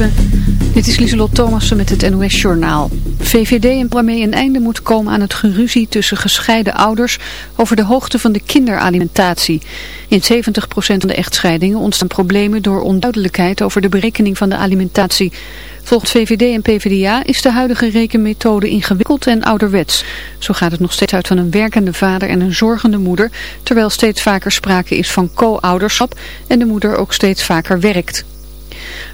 7. Dit is Lieselot Thomassen met het NOS-journaal. VVD en waarmee een einde moet komen aan het geruzie tussen gescheiden ouders over de hoogte van de kinderalimentatie. In 70% van de echtscheidingen ontstaan problemen door onduidelijkheid over de berekening van de alimentatie. Volgens VVD en PvdA is de huidige rekenmethode ingewikkeld en ouderwets. Zo gaat het nog steeds uit van een werkende vader en een zorgende moeder, terwijl steeds vaker sprake is van co-ouderschap en de moeder ook steeds vaker werkt.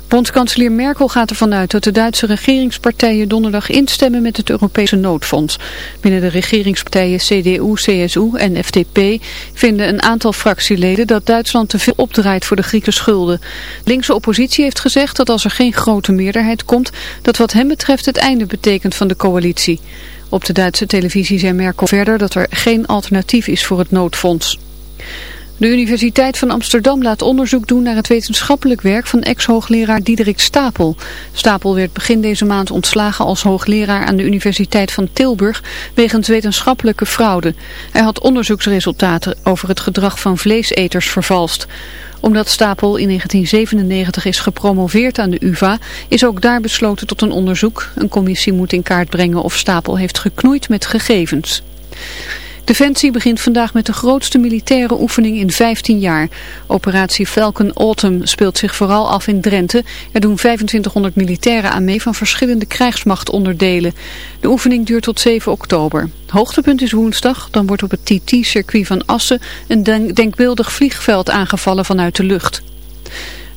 Bondskanselier Merkel gaat ervan uit dat de Duitse regeringspartijen donderdag instemmen met het Europese noodfonds. Binnen de regeringspartijen CDU, CSU en FDP vinden een aantal fractieleden dat Duitsland te veel opdraait voor de Griekse schulden. De linkse oppositie heeft gezegd dat als er geen grote meerderheid komt, dat wat hem betreft het einde betekent van de coalitie. Op de Duitse televisie zei Merkel verder dat er geen alternatief is voor het noodfonds. De Universiteit van Amsterdam laat onderzoek doen naar het wetenschappelijk werk van ex-hoogleraar Diederik Stapel. Stapel werd begin deze maand ontslagen als hoogleraar aan de Universiteit van Tilburg wegens wetenschappelijke fraude. Hij had onderzoeksresultaten over het gedrag van vleeseters vervalst. Omdat Stapel in 1997 is gepromoveerd aan de UvA, is ook daar besloten tot een onderzoek. Een commissie moet in kaart brengen of Stapel heeft geknoeid met gegevens. Defensie begint vandaag met de grootste militaire oefening in 15 jaar. Operatie Falcon Autumn speelt zich vooral af in Drenthe. Er doen 2500 militairen aan mee van verschillende krijgsmachtonderdelen. De oefening duurt tot 7 oktober. Hoogtepunt is woensdag, dan wordt op het TT-circuit van Assen een denkbeeldig vliegveld aangevallen vanuit de lucht.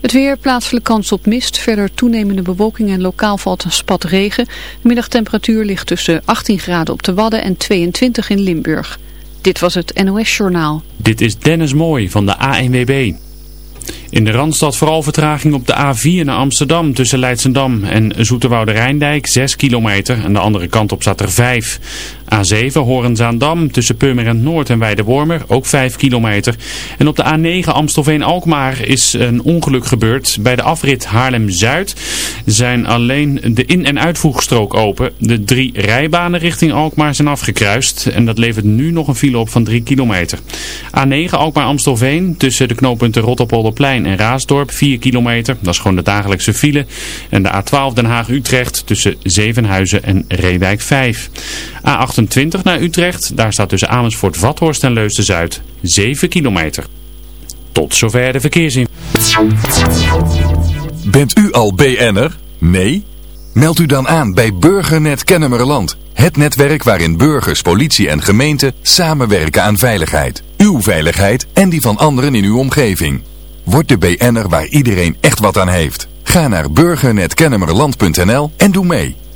Het weer, plaatselijk kans op mist, verder toenemende bewolking en lokaal valt een spat regen. Middagtemperatuur ligt tussen 18 graden op de Wadden en 22 in Limburg. Dit was het NOS Journaal. Dit is Dennis Mooi van de ANWB. In de Randstad vooral vertraging op de A4 naar Amsterdam tussen Leidsendam en Zoeterwoude Rijndijk 6 kilometer. En de andere kant op staat er 5. A7 Horenzaandam tussen Purmerend Noord en Weidewormer, ook 5 kilometer. En op de A9 Amstelveen-Alkmaar is een ongeluk gebeurd. Bij de afrit Haarlem-Zuid zijn alleen de in- en uitvoegstrook open. De drie rijbanen richting Alkmaar zijn afgekruist. En dat levert nu nog een file op van 3 kilometer. A9 Alkmaar-Amstelveen tussen de knooppunten Rotterpolderplein en Raasdorp 4 kilometer. Dat is gewoon de dagelijkse file. En de A12 Den Haag-Utrecht tussen Zevenhuizen en Reewijk 5. A28 naar Utrecht. Daar staat tussen Amersfoort, Vathorst en Leusden-Zuid 7 kilometer. Tot zover de verkeersin. Bent u al BN'er? Nee? Meld u dan aan bij Burgernet Kennemerland. Het netwerk waarin burgers, politie en gemeente samenwerken aan veiligheid. Uw veiligheid en die van anderen in uw omgeving. Word de BN'er waar iedereen echt wat aan heeft. Ga naar burgernetkennemerland.nl en doe mee.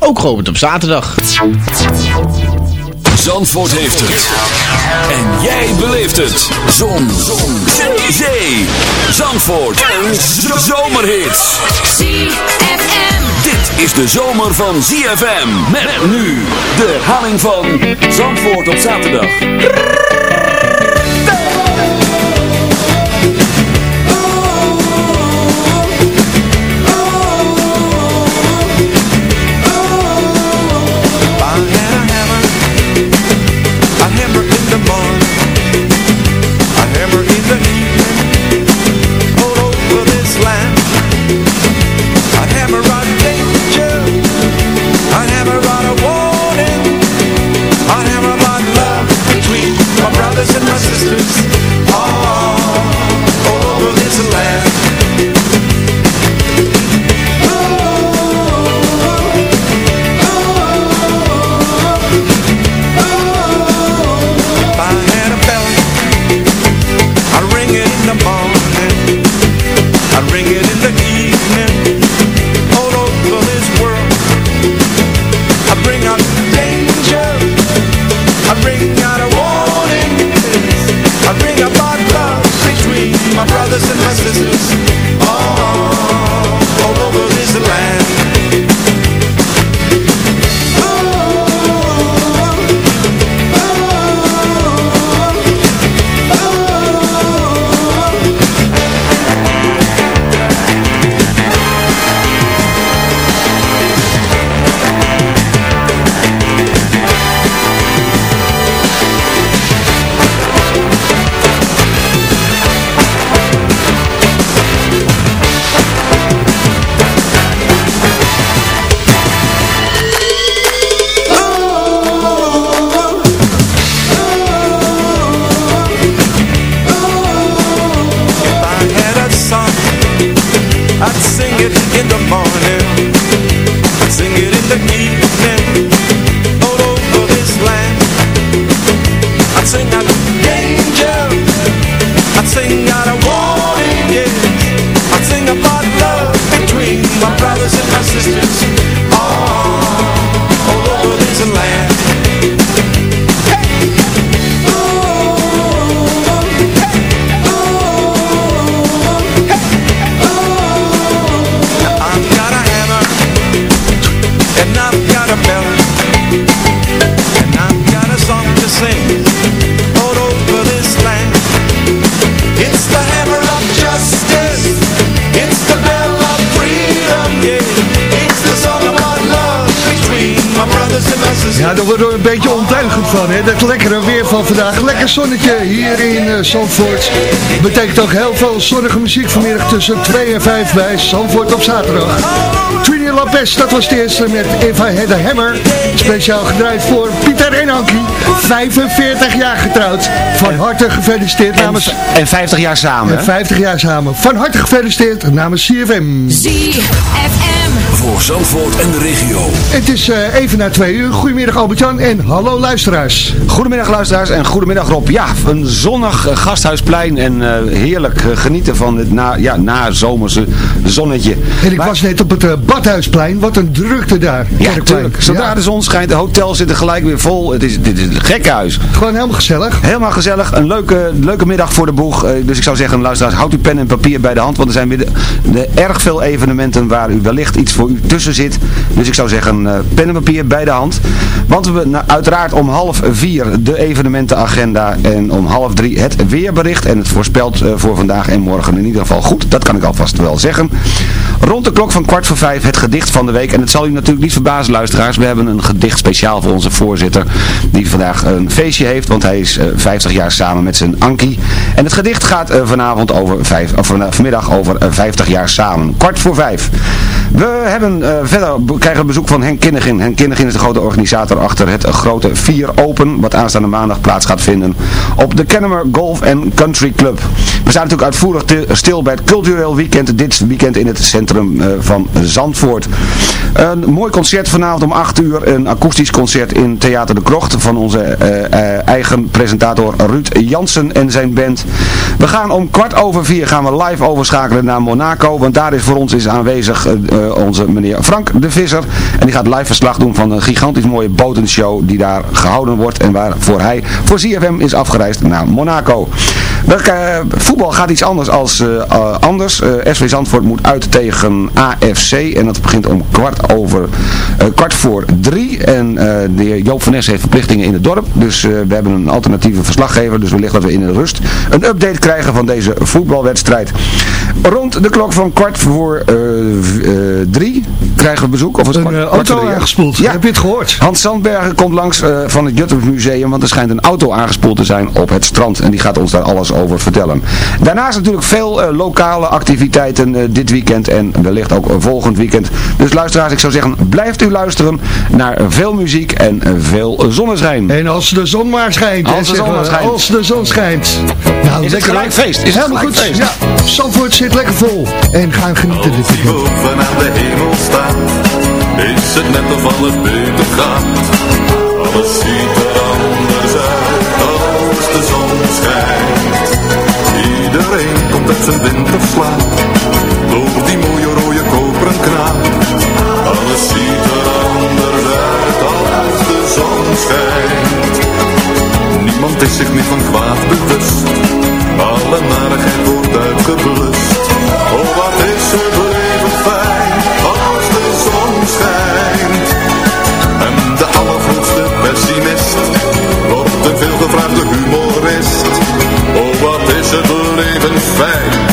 ook geopend op zaterdag. Zandvoort heeft het. En jij beleeft het. Zon. Zon. Zee. Zee. Zandvoort. Een zomerhit. ZFM. Dit is de zomer van ZFM. Met nu de herhaling van Zandvoort op zaterdag. Lekker zonnetje hier in uh, Zandvoort. Betekent ook heel veel zonnige muziek vanmiddag tussen 2 en 5 bij Zandvoort op zaterdag. Trini Lopez, dat was de eerste met If I Had a Hammer. Speciaal gedraaid voor Pieter en Ankie. 45 jaar getrouwd. Van harte gefeliciteerd namens... En 50 jaar samen. En 50 jaar samen. Van harte gefeliciteerd namens CFM. ZFM. Voor Zandvoort en de regio. Het is uh, even na twee uur. Goedemiddag Albert-Jan en hallo luisteraars. Goedemiddag luisteraars en goedemiddag Rob. Ja, een zonnig uh, gasthuisplein en uh, heerlijk genieten van het na, ja, na zomerse zonnetje. En ik maar... was net op het Badhuisplein. Wat een drukte daar. Ja, natuurlijk. Zodra ja. de zon schijnt, de hotels zitten gelijk weer vol. Het is, dit is een gekhuis. Gewoon helemaal gezellig. Helemaal gezellig. Een leuke, leuke middag voor de boeg. dus ik zou zeggen, luisteraars, houd uw pen en papier bij de hand. Want er zijn weer de, de erg veel evenementen waar u wellicht iets voor u tussen zit. Dus ik zou zeggen, uh, pen en papier bij de hand. Want we nou, uiteraard om half vier de evenementenagenda en om half drie het weerbericht. En het voorspelt uh, voor vandaag en morgen in ieder geval goed. Dat kan ik alvast wel zeggen. Rond de klok van kwart voor vijf het gedicht van de week. En het zal u natuurlijk niet verbazen luisteraars. We hebben een gedicht speciaal voor onze voorzitter. Die vandaag een feestje heeft. Want hij is uh, 50 jaar samen met zijn Ankie. En het gedicht gaat vanavond over vijf, of vanmiddag over 50 jaar samen. Kwart voor vijf. We hebben verder krijgen we bezoek van Henk Kinnegin. Henk Kinnegin is de grote organisator achter het grote 4 Open, wat aanstaande maandag plaats gaat vinden op de Kennemer Golf Country Club. We zijn natuurlijk uitvoerig stil bij het cultureel weekend, dit weekend in het centrum uh, van Zandvoort. Een mooi concert vanavond om 8 uur, een akoestisch concert in Theater de Krocht van onze uh, eigen presentator Ruud Jansen en zijn band. We gaan om kwart over vier gaan we live overschakelen naar Monaco, want daar is voor ons is aanwezig onze meneer Frank de Visser. En die gaat live verslag doen van een gigantisch mooie botenshow die daar gehouden wordt. En waarvoor hij voor ZFM is afgereisd naar Monaco. Voetbal gaat iets anders als anders. Uh, SV Zandvoort moet uit tegen AFC. En dat begint om kwart over kwart voor drie. En de heer Joop van Nes heeft verplichtingen in het dorp. Dus we hebben een alternatieve verslaggever. Dus wellicht dat we in de rust een update krijgen van deze voetbalwedstrijd. Rond de klok van kwart voor drie krijgen we bezoek. Of het een kwart, auto aangespoeld. Ja. Heb je het gehoord? Hans Sandbergen komt langs van het Jutters Museum. Want er schijnt een auto aangespoeld te zijn op het strand. En die gaat ons daar alles over vertellen. Daarnaast natuurlijk veel lokale activiteiten dit weekend en wellicht ook volgend weekend. Dus luisteraars, ik zou zeggen, blijft u luisteren naar veel muziek en veel zonneschijn. En als de zon maar schijnt. Als de zon maar schijnt. Als de zon schijnt. Nou, is het gelijk feest. Is helemaal goed. Feest. Ja, Zandvoort zit lekker vol. En gaan genieten dit weekend. boven aan de hemel staat, is het net of alles beter gaat. Alles ziet er anders uit als de zon schijnt. Iedereen komt uit zijn winterslaap, door die mooie rode koperen kraan. Alles ziet er anders uit als de zon schijnt. Niemand is zich meer van kwaad bewust, alle narigheid wordt uitgeblust. Oh, wat is het leven fijn, als de zon schijnt. En de allergrootste pessimist, wordt een veelgevraagde humorist. Oh, wat is het leven fijn,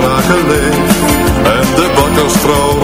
raken leeg, en de bakkersvrouw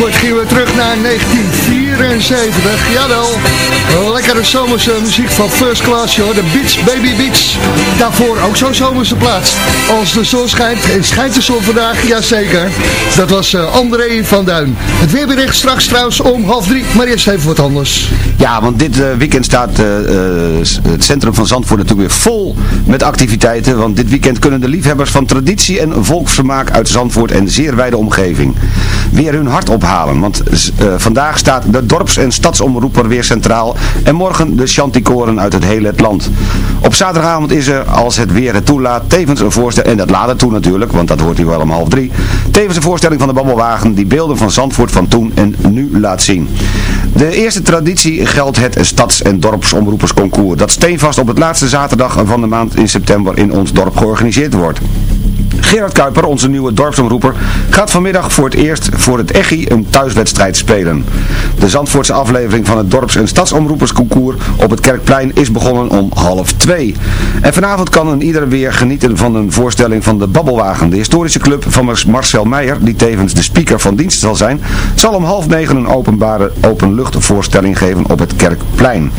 Zandvoort gingen we terug naar 19? 74. Jawel, lekkere zomerse muziek van First Class, joh. De Beach Baby Beach. Daarvoor ook zo'n zomerse plaats. Als de zon schijnt, en schijnt de zon vandaag, jazeker. Dat was uh, André van Duin. Het weerbericht straks trouwens om half drie, maar eerst even wat anders. Ja, want dit uh, weekend staat uh, het centrum van Zandvoort natuurlijk weer vol met activiteiten. Want dit weekend kunnen de liefhebbers van traditie en volksvermaak uit Zandvoort en zeer wijde omgeving weer hun hart ophalen. Want vandaag staat de dorps- en stadsomroeper weer centraal en morgen de chanticoren uit het hele land. Op zaterdagavond is er, als het weer het toelaat, tevens een voorstelling, en dat laat het toe natuurlijk, want dat hoort u wel om half drie, tevens een voorstelling van de Babbelwagen die beelden van Zandvoort van toen en nu laat zien. De eerste traditie geldt het Stads- en Dorpsomroepersconcours, dat steenvast op het laatste zaterdag van de maand in september in ons dorp georganiseerd wordt. Gerard Kuiper, onze nieuwe dorpsomroeper, gaat vanmiddag voor het eerst voor het EGI een thuiswedstrijd spelen. De Zandvoortse aflevering van het dorps- en stadsomroepersconcours op het Kerkplein is begonnen om half twee. En vanavond kan een ieder weer genieten van een voorstelling van de Babbelwagen. De historische club van Marcel Meijer, die tevens de speaker van dienst zal zijn, zal om half negen een openbare openluchtvoorstelling geven op het Kerkplein.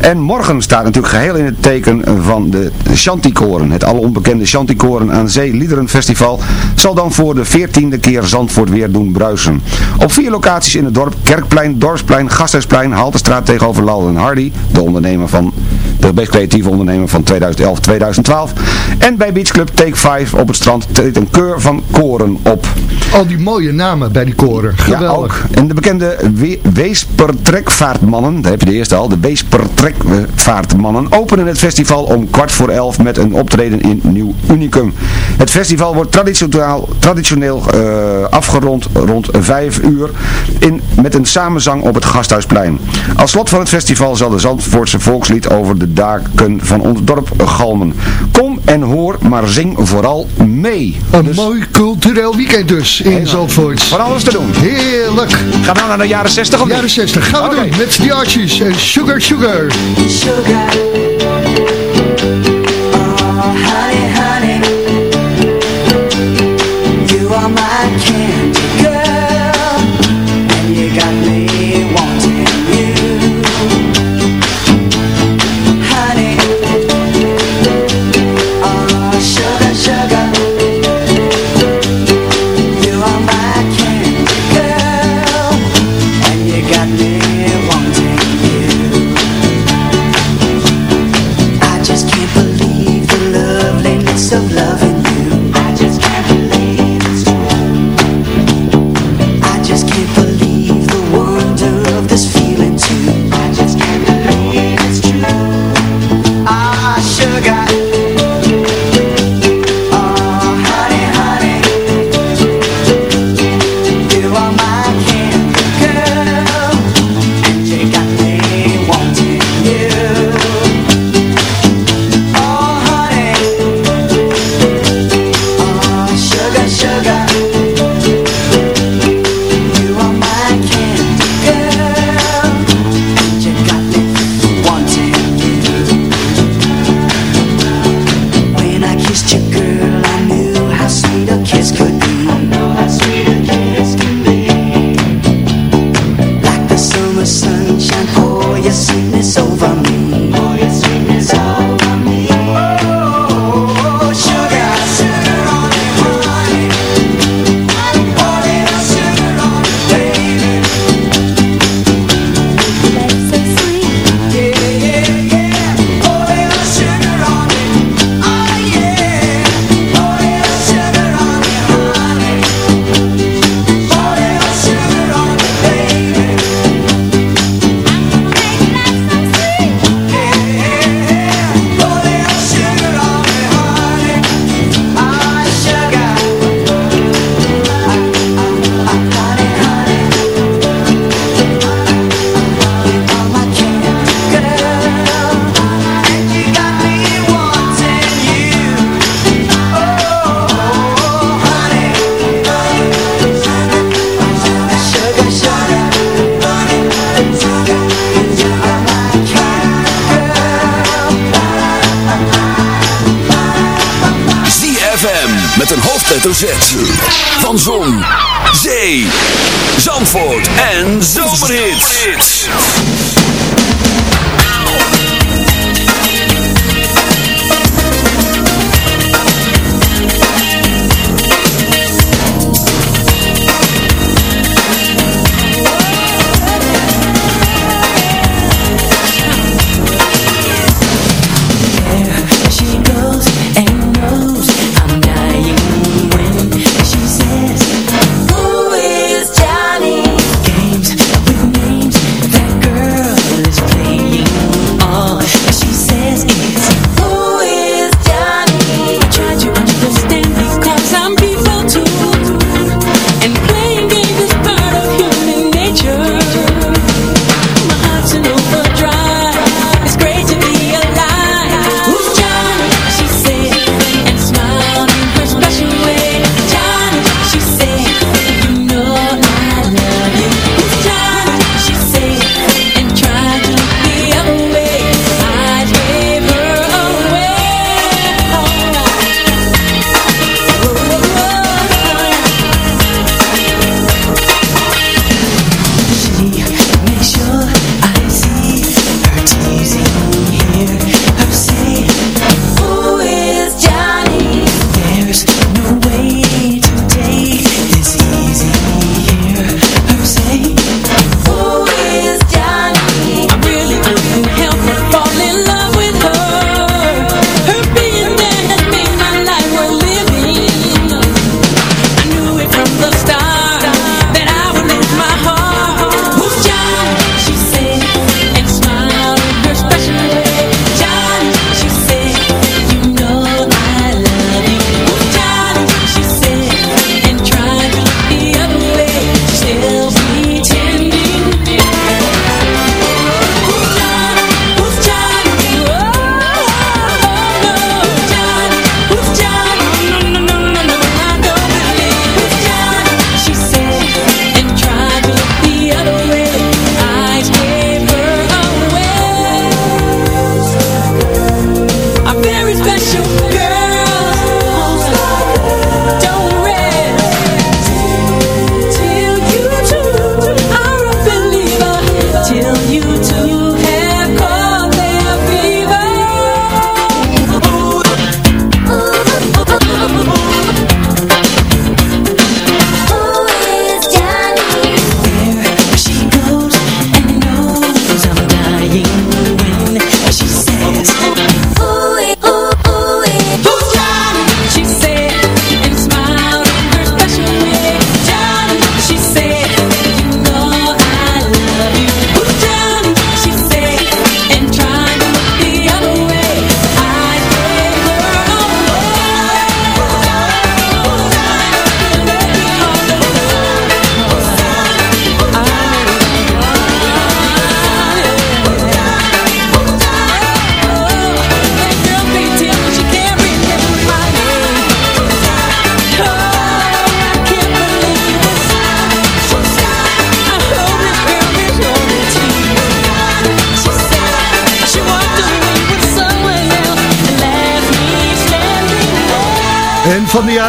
En morgen staat natuurlijk geheel in het teken van de Chanticoren, het alle onbekende Chanticoren aan Zee Liederenfestival, zal dan voor de veertiende keer Zandvoort weer doen bruisen. Op vier locaties in het dorp, Kerkplein, Dorpsplein, Gasthuisplein, Haltestraat tegenover Lal en Hardy, de ondernemer van de best creatieve ondernemer van 2011-2012. En bij Beach Club Take 5 op het strand treedt een keur van koren op. Al die mooie namen bij die koren, geweldig. Ja, ook. En de bekende we Weespertrekvaartmannen, daar heb je de eerste al, de Weespertrekvaartmannen, openen het festival om kwart voor elf met een optreden in Nieuw Unicum. Het festival wordt traditioneel, traditioneel uh, afgerond rond 5 uur in, met een samenzang op het Gasthuisplein. Als slot van het festival zal de Zandvoortse volkslied over de daken van ons dorp galmen. Kom en hoor, maar zing vooral mee. Een dus... mooi cultureel weekend dus in Heel Zandvoort. Van alles te doen. Heerlijk. Gaan we nou naar de jaren 60 of Jaren 60 gaan we okay. doen met de Archies en Sugar Sugar. Sugar.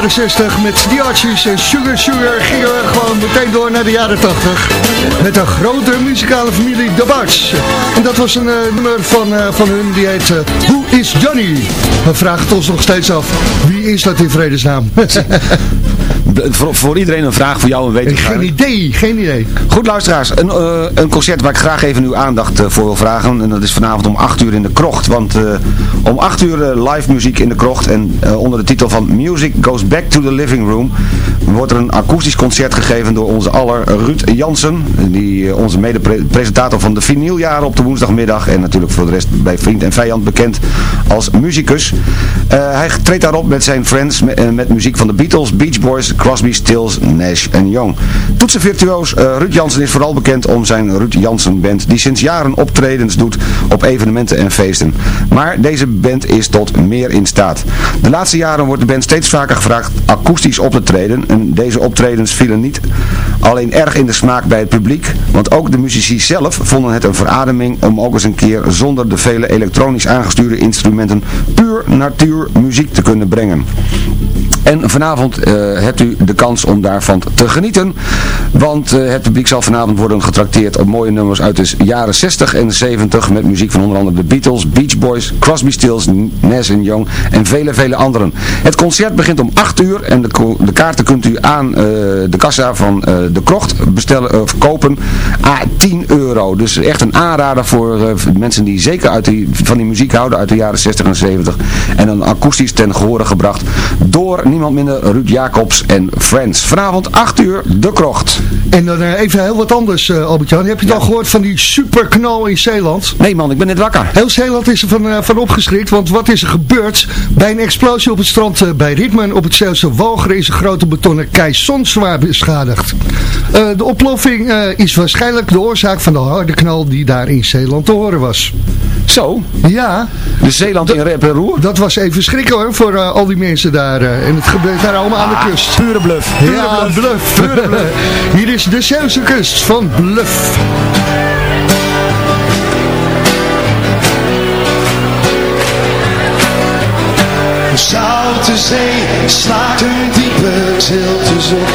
Jaren 60 met The en Sugar Sugar gingen we gewoon meteen door naar de jaren 80. Met een grote muzikale familie, The Barts. En dat was een eh, nummer van, eh, van hun, die heet eh, Who is Johnny? We vragen het ons nog steeds af. Wie is dat in vredesnaam? Voor, voor iedereen een vraag, voor jou een weten. geen idee, geen idee. Goed luisteraars, een, eh, een concert waar ik graag even uw aandacht eh, voor wil vragen. En dat is vanavond om 8 uur in de krocht. Want eh, om 8 uur live muziek in de krocht. En onder de titel van Music Goes Back to the Living Room. Wordt er een akoestisch concert gegeven door onze aller Ruud Jansen. Die eh, onze mede-presentator van de vinyljaren op de woensdagmiddag. En natuurlijk voor de rest bij Vriend en Vijand bekend als muzikus. Eh, hij treedt daarop met zijn friends met, eh, met muziek van de Beatles, Beach Boys, Crosby, Stills, Nash en Young. Toetsenvirtuoos uh, Ruud Jansen is vooral bekend om zijn Ruud Jansen Band, die sinds jaren optredens doet op evenementen en feesten. Maar deze band is tot meer in staat. De laatste jaren wordt de band steeds vaker gevraagd akoestisch op te treden en deze optredens vielen niet Alleen erg in de smaak bij het publiek, want ook de muzici zelf vonden het een verademing om ook eens een keer zonder de vele elektronisch aangestuurde instrumenten puur natuurmuziek te kunnen brengen. En vanavond eh, hebt u de kans om daarvan te genieten. Want eh, het publiek zal vanavond worden getrakteerd op mooie nummers uit de jaren 60 en 70. Met muziek van onder andere de Beatles, Beach Boys, Crosby, Stills, Nas Young en vele, vele anderen. Het concert begint om 8 uur en de, de kaarten kunt u aan eh, de kassa van eh, de krocht bestellen, of kopen à 10 euro. Dus echt een aanrader voor eh, mensen die zeker uit die, van die muziek houden uit de jaren 60 en 70. En dan akoestisch ten gehore gebracht door niemand minder Ruud Jacobs en Friends. Vanavond 8 uur, de krocht. En dan eh, even heel wat anders, eh, Albert-Jan. Heb je het al gehoord van die superknal in Zeeland? Nee man, ik ben net wakker. Heel Zeeland is er van, eh, van opgeschrikt, want wat is er gebeurd? Bij een explosie op het strand eh, bij Ritmen op het Zeeuwse Walcheren is een grote betonnen keison zwaar beschadigd. Eh, de oploffing eh, is waarschijnlijk de oorzaak van de harde knal die daar in Zeeland te horen was. Zo? Ja. De Zeeland in rep en roer? Dat was even schrikken hoor, voor eh, al die mensen daar. en het gebeurt daar allemaal aan de kust. Pure bluff. ja, bluff. Hier is de Zeeuwse kust van Bluff. De Zee slaakt een diepe zilte zon.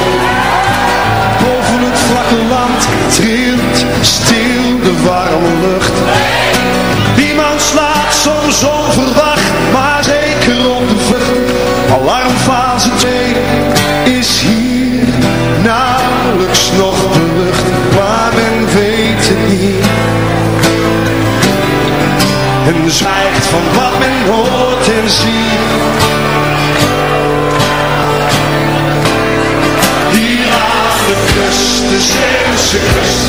Boven het vlakke land trilt stil de warme lucht. Niemand slaat soms onverwacht, maar zeker op de vlucht. Alarmfase 2 is hier nauwelijks nog belucht, maar men weet het niet. En zwijgt van wat men hoort en ziet. Zeeuwse kust.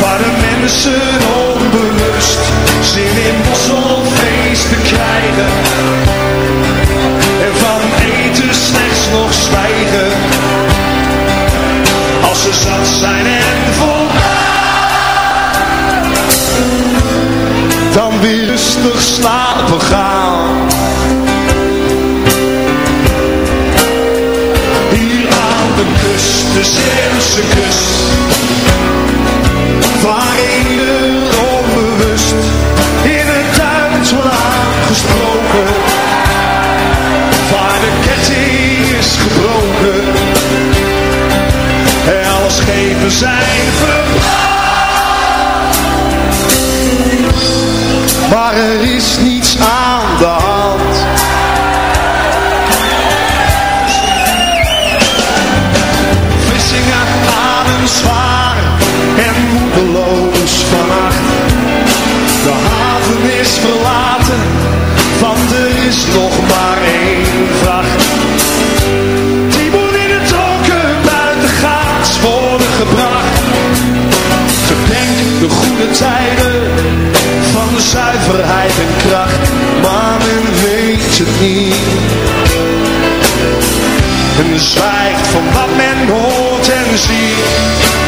Waar de mensen onbewust zin in bosselfeesten krijgen. En van eten slechts nog zwijgen. Als ze zat zijn en voldaan. Dan weer rustig slapen gaan. De kust, de Zeeuwse kust. Waar ieder onbewust in het Duits wordt aangesproken. Waar de ketting is gebroken. En alle schepen zijn verbrand. Maar er is niets aan de. Want er is nog maar één vracht. Die moet in het donker buitengaats worden gebracht. Gedenk de goede tijden van de zuiverheid en kracht, maar men weet het niet. En zwijgt van wat men hoort en ziet.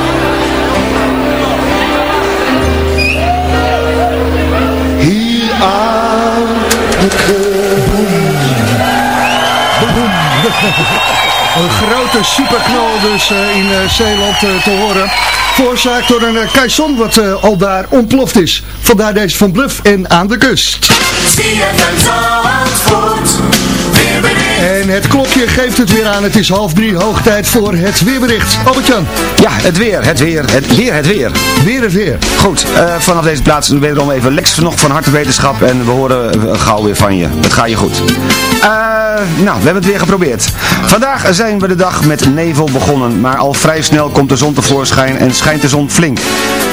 Een grote superknal dus eh, in eh, Zeeland eh, te horen. Veroorzaakt door een uh, wat al daar ontploft is. Vandaar deze van Bluff en aan de kust. En het klokje geeft het weer aan. Het is half drie, hoog tijd voor het weerbericht. Albert-Jan. Ja, het weer, het weer, het weer, het weer. Weer het weer. Goed, vanaf deze plaats wederom even Lex nog van harte wetenschap en we horen gauw weer van je. Het gaat je goed. Eh, nou, we hebben het weer geprobeerd. Vandaag zijn we de dag met nevel begonnen, maar al vrij snel komt de zon tevoorschijn en schijnt de zon flink.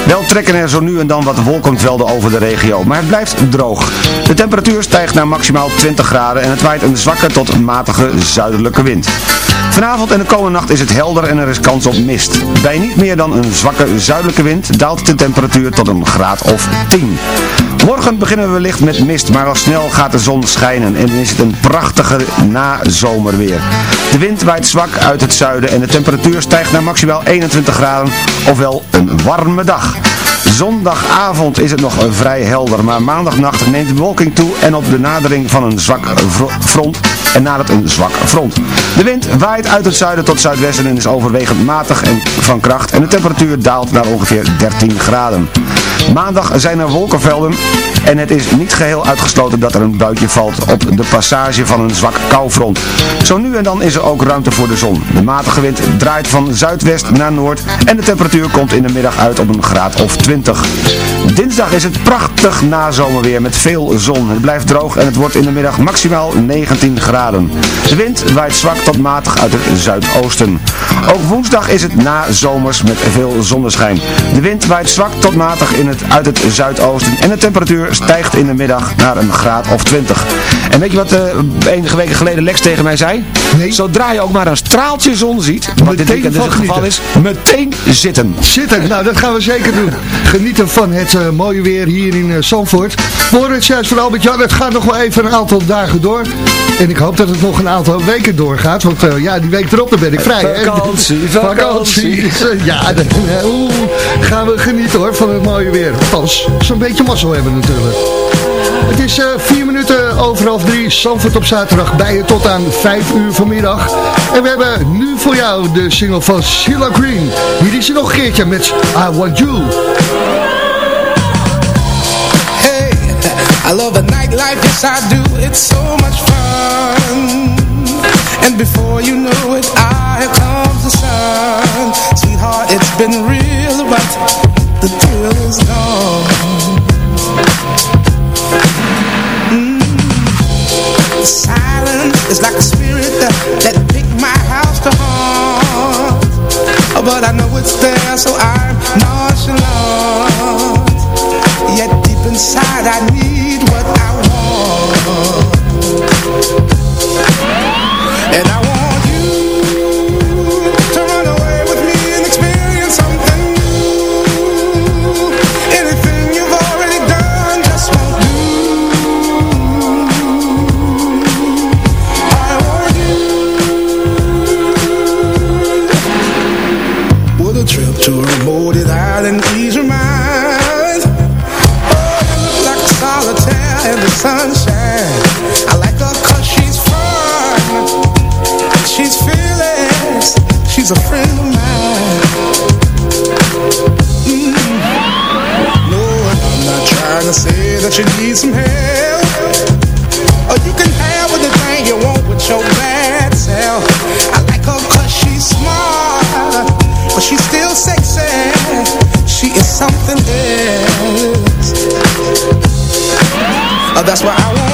Wel trekken er zo nu en dan wat wolkenvelden over de regio, maar het blijft droog. De temperatuur stijgt naar maximaal 20 graden en het waait een zwakke tot matige zuidelijke wind. Vanavond en de komende nacht is het helder en er is kans op mist. Bij niet meer dan een zwakke zuidelijke wind daalt de temperatuur tot een graad of 10. Morgen beginnen we wellicht met mist, maar al snel gaat de zon schijnen en is het een prachtige nazomerweer. De wind waait zwak uit het zuiden en de temperatuur stijgt naar maximaal 21 graden, ofwel een warme dag. Zondagavond is het nog vrij helder, maar maandagnacht neemt de bewolking toe en op de nadering van een zwak front en nadert een zwak front. De wind waait uit het zuiden tot zuidwesten en is overwegend matig en van kracht en de temperatuur daalt naar ongeveer 13 graden. Maandag zijn er wolkenvelden en het is niet geheel uitgesloten dat er een buitje valt op de passage van een zwak koufront. Zo nu en dan is er ook ruimte voor de zon. De matige wind draait van zuidwest naar noord en de temperatuur komt in de middag uit op een graad of 20. Dinsdag is het prachtig nazomerweer met veel zon. Het blijft droog en het wordt in de middag maximaal 19 graden. De wind waait zwak tot matig uit het zuidoosten. Ook woensdag is het nazomers met veel zonneschijn. De wind waait zwak tot matig in het, uit het zuidoosten en de temperatuur stijgt in de middag naar een graad of 20. En weet je wat eh, enige weken geleden Lex tegen mij zei? Nee. Zodra je ook maar een straaltje zon ziet, wat dit Meteen weekend dus het geval is, meteen zitten. Zitten, nou dat gaan we zeker doen. Genieten van het eh, mooie weer hier in uh, Zandvoort. We horen het juist van Albert-Jan, het gaat nog wel even een aantal dagen door. En ik hoop dat het nog een aantal weken doorgaat. Want eh, ja, die week erop dan ben ik vrij. hè. Vakantie, vakantie. Ja, dan eh, gaan we genieten hoor van het mooie weer. Althans, zo'n beetje mazzel hebben natuurlijk. Het is eh, vier minuten over half drie. Zandvoort op zaterdag bij je tot aan vijf uur vanmiddag. En we hebben nu voor jou de single van Sheila Green. Hier is ze nog een keertje met I Want You. I love the nightlife, yes I do. It's so much fun. And before you know it, I have come the sun. Sweetheart, it's been real, but the thrill is gone. Mm. The silence is like a spirit that, that picked my house to haunt. Oh, but I know it's there, so I'm nonchalant. Yet deep inside I need And I want you need some help. Or you can have anything you want with your bad self. I like her cause she's smart But she's still sexy. She is something else. Uh, That's why I want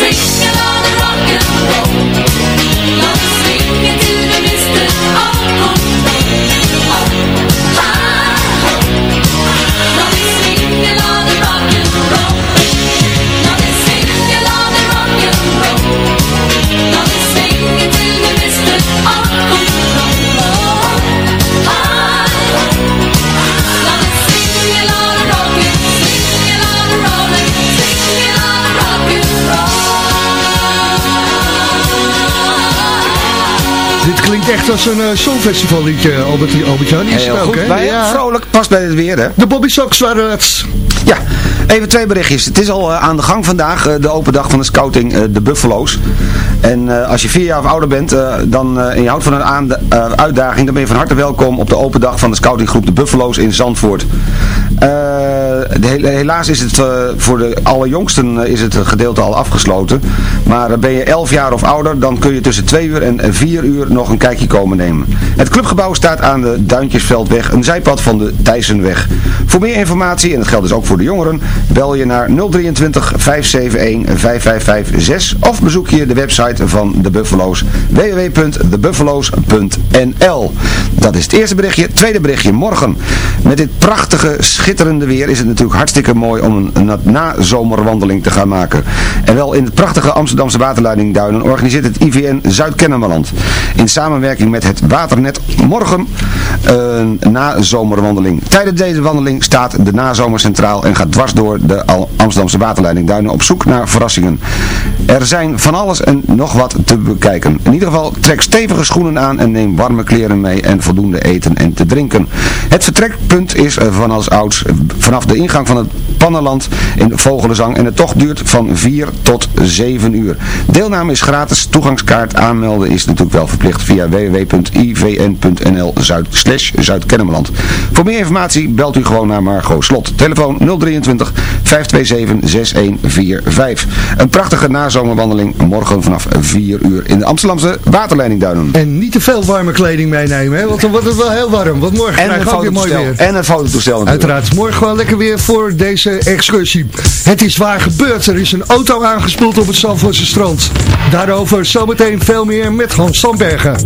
Now the echt als een uh, Albert. Is Heel het ook, goed, hè? bij, vrolijk, pas bij het weer, hè? De Bobby Sox waren het. Ja, even twee berichtjes. Het is al eh, aan de gang vandaag, eh, de open dag van de scouting, eh, de Buffalo's. En eh, als je vier jaar of ouder bent eh, dan, eh, en je houdt van een eh, uitdaging, dan ben je van harte welkom op de open dag van de scoutinggroep de Buffalo's in Zandvoort. Eh, helaas is het eh, voor de allerjongsten eh, is het gedeelte al afgesloten. Maar ben je 11 jaar of ouder, dan kun je tussen 2 uur en 4 uur nog een kijkje komen nemen. Het clubgebouw staat aan de Duintjesveldweg, een zijpad van de Thijssenweg. Voor meer informatie, en dat geldt dus ook voor de jongeren, bel je naar 023 571 5556 of bezoek je de website van de Buffalo's www.thebuffalo's.nl Dat is het eerste berichtje. Tweede berichtje, morgen. Met dit prachtige, schitterende weer is het natuurlijk hartstikke mooi om een na- nazomerwandeling te gaan maken. En wel in het prachtige Amsterdamse waterleiding Duinen organiseert het IVN Zuid-Kennemerland. In samenwerking met het Waternet morgen een nazomerwandeling. Tijdens deze wandeling staat de nazomer centraal en gaat dwars door de Amsterdamse waterleiding Duinen op zoek naar verrassingen. Er zijn van alles en nog wat te bekijken. In ieder geval trek stevige schoenen aan en neem warme kleren mee en voldoende eten en te drinken. Het vertrekpunt is eh, van als ouds vanaf de ingang van het Pannenland in Vogelenzang en de tocht duurt van 4 tot 7 uur. Deelname is gratis, toegangskaart aanmelden is natuurlijk wel verplicht via www.ivn.nl slash Zuid-Kennemerland. Voor meer informatie belt u gewoon naar Margot Slot. Telefoon 023 527 6145. Een prachtige nazomerwandeling morgen vanaf 4 uur in de Amsterdamse waterleiding Duinen. En niet te veel warme kleding meenemen, hè? want dan wordt het wel heel warm. Want morgen En krijg een je ook weer mooi weer. En een fototoestel natuurlijk. Uiteraard, morgen gewoon lekker weer voor deze excursie. Het is waar gebeurd. Er is een auto aangespoeld op het Zandvoortse strand. Daarover zometeen veel meer met Hans Sandbergen.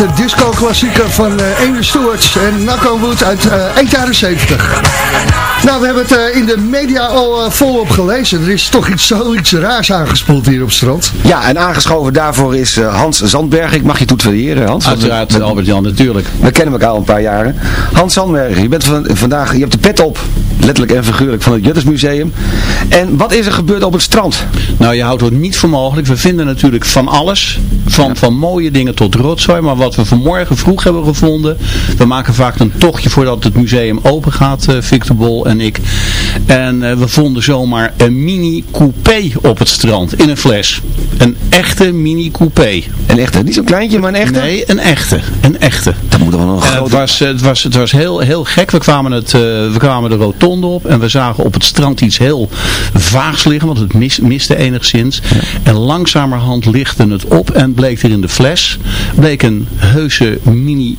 Echte disco-klassieker van uh, Amy Stewart en Knock Wood uit uh, eind jaren 70. Nou, we hebben het uh, in de media al uh, volop gelezen. Er is toch iets, zoiets raars aangespoeld hier op het strand. Ja, en aangeschoven daarvoor is uh, Hans Zandberg. Ik mag je toetreden, Hans. Uiteraard, Albert-Jan, natuurlijk. We kennen elkaar al een paar jaren. Hans Zandberg, je bent van, vandaag, je hebt de pet op, letterlijk en figuurlijk, van het Juttersmuseum. En wat is er gebeurd op het strand? Nou, je houdt het niet voor mogelijk. We vinden natuurlijk van alles. Van, ja. van mooie dingen tot rotzooi. Maar wat we vanmorgen vroeg hebben gevonden. We maken vaak een tochtje voordat het museum open gaat, uh, Victor Bol en ik. En uh, we vonden zomaar een mini coupé op het strand. In een fles. Een echte mini coupé. Een echte? Niet zo'n kleintje, maar een echte? Nee, een echte. Een echte. Dat moet wel een grote... het was, het was, het was heel, heel gek. We kwamen, het, uh, we kwamen de rotonde op en we zagen op het strand iets heel vaags liggen. Want het mis, miste enigszins. Ja. En langzamerhand lichtte het op en bleek er in de fles bleek een heuse mini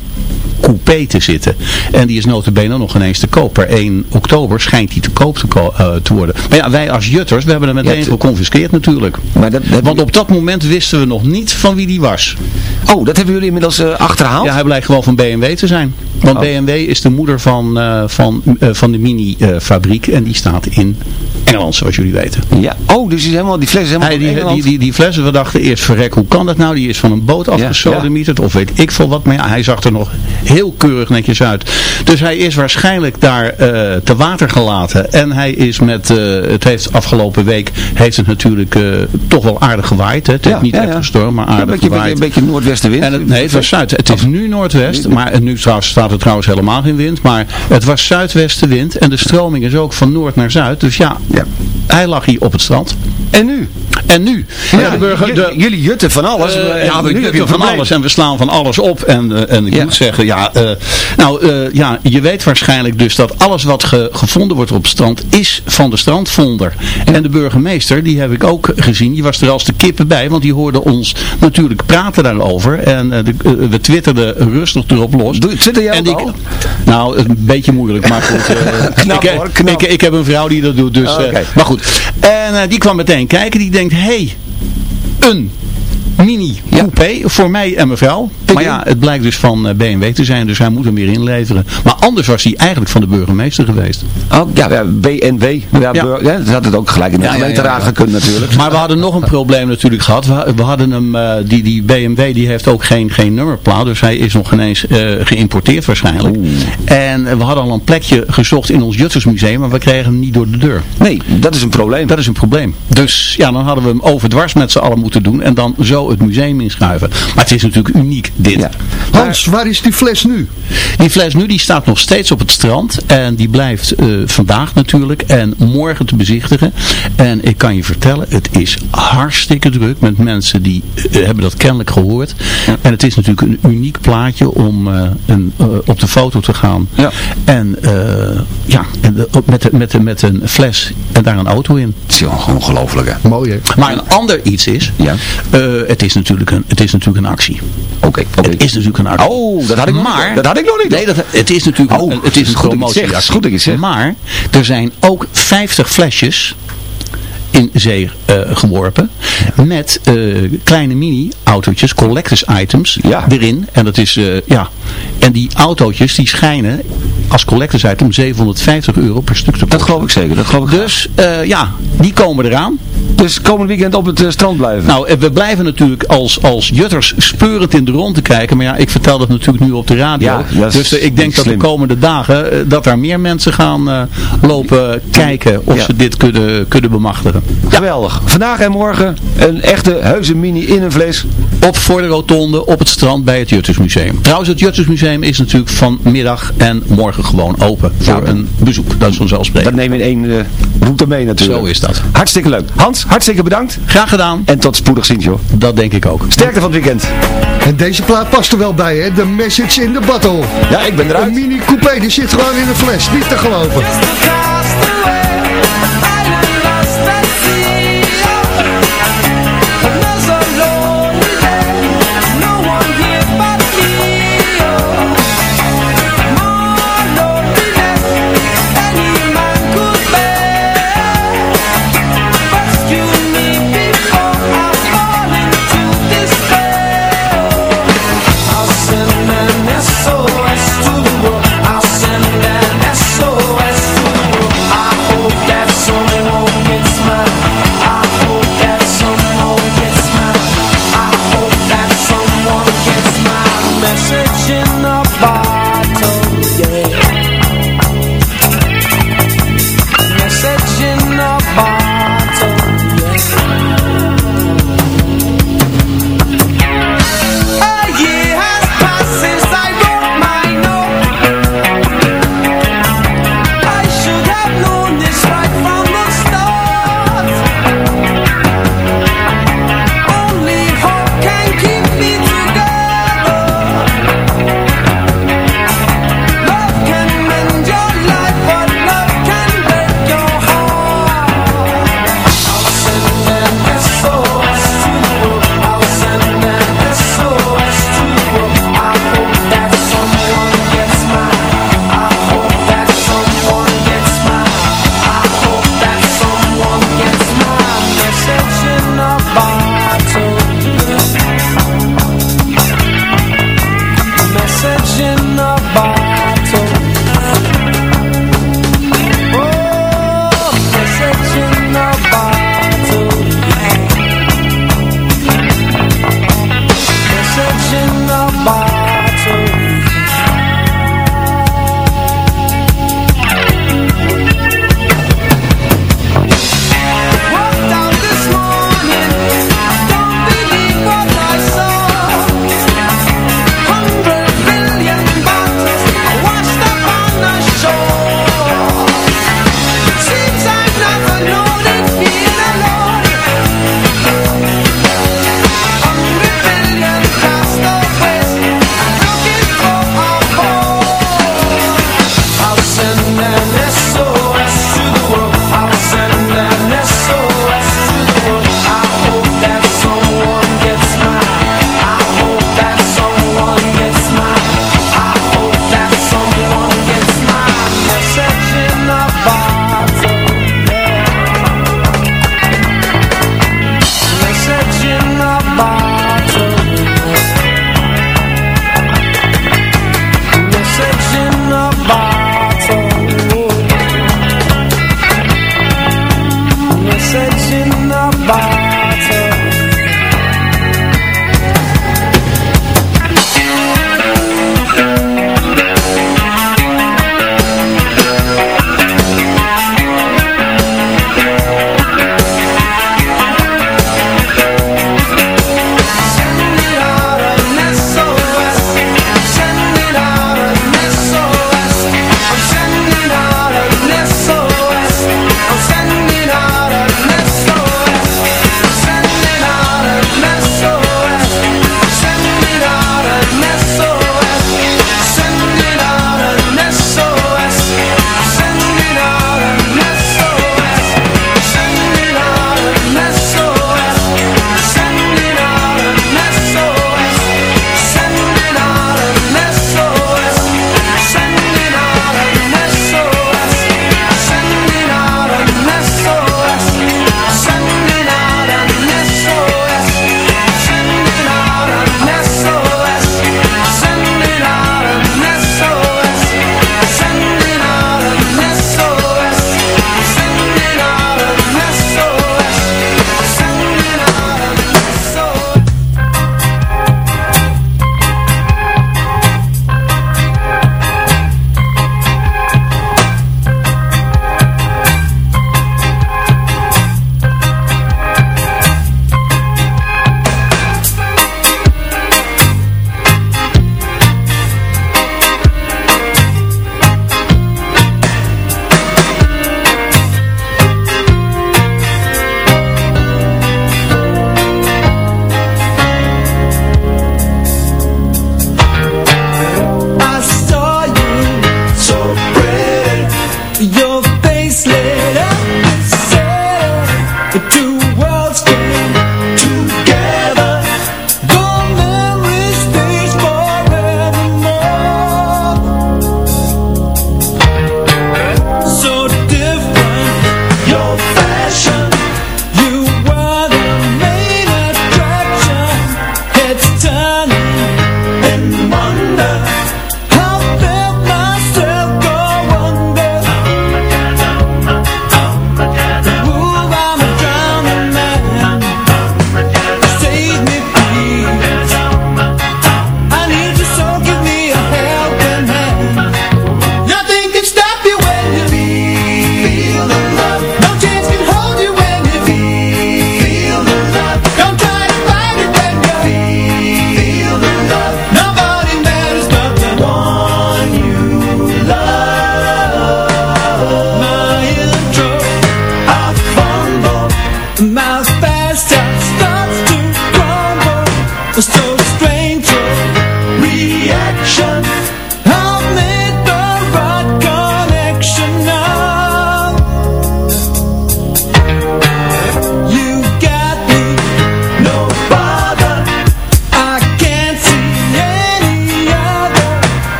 coupé te zitten. En die is notabene nog ineens te koop. Per 1 oktober schijnt die te koop te, ko uh, te worden. Maar ja, wij als jutters, we hebben hem meteen ja, geconfiskeerd natuurlijk. Maar dat, dat Want op dat moment wisten we nog niet van wie die was. Oh, dat hebben jullie inmiddels uh, achterhaald? Ja, hij blijkt gewoon van BMW te zijn. Want oh. BMW is de moeder van, uh, van, van de mini-fabriek. en die staat in Engeland, zoals jullie weten. Ja. Oh, dus die, helemaal, die fles is helemaal hij, die, die, die, die, flessen, we dachten eerst, verrek, hoe kan dat nou? Die is van een boot afgesodemieterd, ja, ja. of weet ik veel wat. Maar ja, hij zag er nog heel keurig netjes uit. Dus hij is waarschijnlijk daar te water gelaten. En hij is met, uh, het heeft afgelopen week, heeft het natuurlijk uh, toch wel aardig gewaaid. Hè? Het heeft niet echt gestormd, maar aardig een beetje, gewaaid. Een beetje, noordwestenwind. En het, nee, het was zuid. Het is nu noordwest, maar nu trouwens, staat er trouwens helemaal geen wind. Maar het was zuidwestenwind en de stroming is ook van noord naar zuid. Dus ja, ja. hij lag hier op het strand. En nu? En nu? Ja, de burger, de, jullie jutten van alles. Uh, ja, we jutten van alles en we slaan van alles op. En, uh, en ik ja. moet zeggen, ja, uh, nou ja, je weet waarschijnlijk dus dat alles wat ge gevonden wordt op strand is van de strandvonder. En de burgemeester, die heb ik ook gezien, die was er als de kippen bij, want die hoorde ons natuurlijk praten daarover. En de, we twitterden rustig erop los. Doe, twitter jij en ook ik, al? Nou, een beetje moeilijk, maar goed. knap, ik, hoor, knap. Ik, ik, heb een vrouw die dat doet, dus, oh, okay. maar goed. En die kwam meteen kijken, die denkt, hey, een mini coupé ja. voor mij en mevrouw. Maar ja, het blijkt dus van BMW te zijn, dus hij moet hem weer inleveren. Maar anders was hij eigenlijk van de burgemeester geweest. Oh, ja, ja BNW. Ja, ja. ja, dat had het ook gelijk in de ja, gemeenteraad gekund natuurlijk. Maar we hadden nog een probleem natuurlijk gehad. We, we hadden hem, uh, die, die BMW die heeft ook geen, geen nummerplaat, dus hij is nog ineens uh, geïmporteerd waarschijnlijk. Oeh. En we hadden al een plekje gezocht in ons Juttersmuseum, maar we kregen hem niet door de deur. Nee, dat is een probleem. Dat is een probleem. Dus ja, dan hadden we hem overdwars met z'n allen moeten doen en dan zo het museum inschuiven. Maar het is natuurlijk uniek dit. Ja. Hans, waar is die fles nu? Die fles nu die staat nog steeds op het strand en die blijft uh, vandaag natuurlijk en morgen te bezichtigen. En ik kan je vertellen, het is hartstikke druk met mensen die uh, hebben dat kennelijk gehoord. Ja. En het is natuurlijk een uniek plaatje om uh, een, op de foto te gaan. Ja. En ja, met, met, met een fles en daar een auto in. Het is ongelooflijk hè. Mooi hè. Maar een ander iets is, ja. Het is natuurlijk een, het is natuurlijk een actie. Oké. Okay, okay. Het is natuurlijk een actie. Oh, dat had ik maar, nog, dat had ik nog niet. Nee, dat, het is natuurlijk oh, een, het is een promotie. goed dat je zegt. Maar er zijn ook 50 flesjes in zee uh, geworpen. Met uh, kleine mini-autootjes, collectors items ja. erin. En dat is, uh, ja. En die autootjes die schijnen als collectors item 750 euro per stuk te kosten. Dat geloof ik zeker. Dat geloof ik dus ja, die komen eraan. Dus komend weekend op het uh, strand blijven? Nou, we blijven natuurlijk als, als jutters speurend in de rond te kijken. Maar ja, ik vertel dat natuurlijk nu op de radio. Ja, dus uh, ik denk dat de komende dagen uh, dat er meer mensen gaan lopen kijken of ja. ze dit kunnen, kunnen bemachtigen. Geweldig. Vandaag en morgen een echte heuse mini in een vlees. Op voor de rotonde op het strand bij het Juttersmuseum. Trouwens, het Juttersmuseum is natuurlijk vanmiddag en morgen gewoon open voor een bezoek. Dat is vanzelfsprekend. Dat nemen we in één route mee natuurlijk. Zo is dat. Hartstikke leuk. Hans, hartstikke bedankt. Graag gedaan. En tot spoedig ziens joh. Dat denk ik ook. Sterkte van het weekend. En deze plaat past er wel bij hè. The Message in the Bottle. Ja, ik ben eruit. Een mini coupé, die zit gewoon in een fles. Niet te geloven.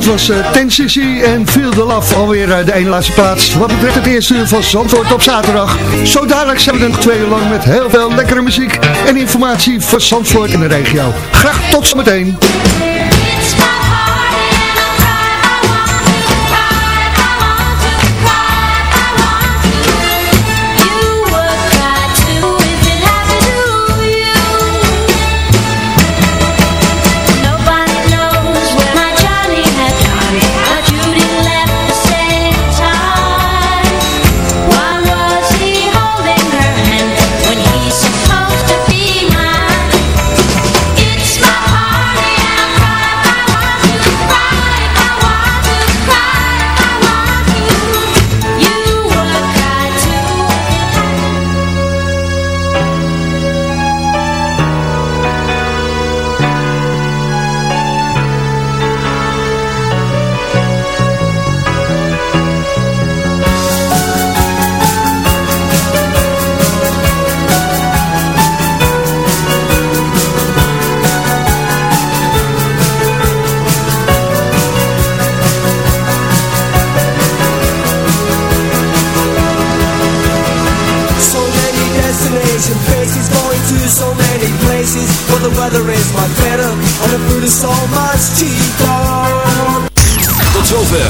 dat was uh, Ten en viel de laf Alweer uh, de ene laatste plaats. Wat betreft het eerste uur van Zandvoort op zaterdag. Zo dadelijk zijn we dan twee uur lang met heel veel lekkere muziek en informatie voor Zandvoort in de regio. Graag tot zometeen. meteen.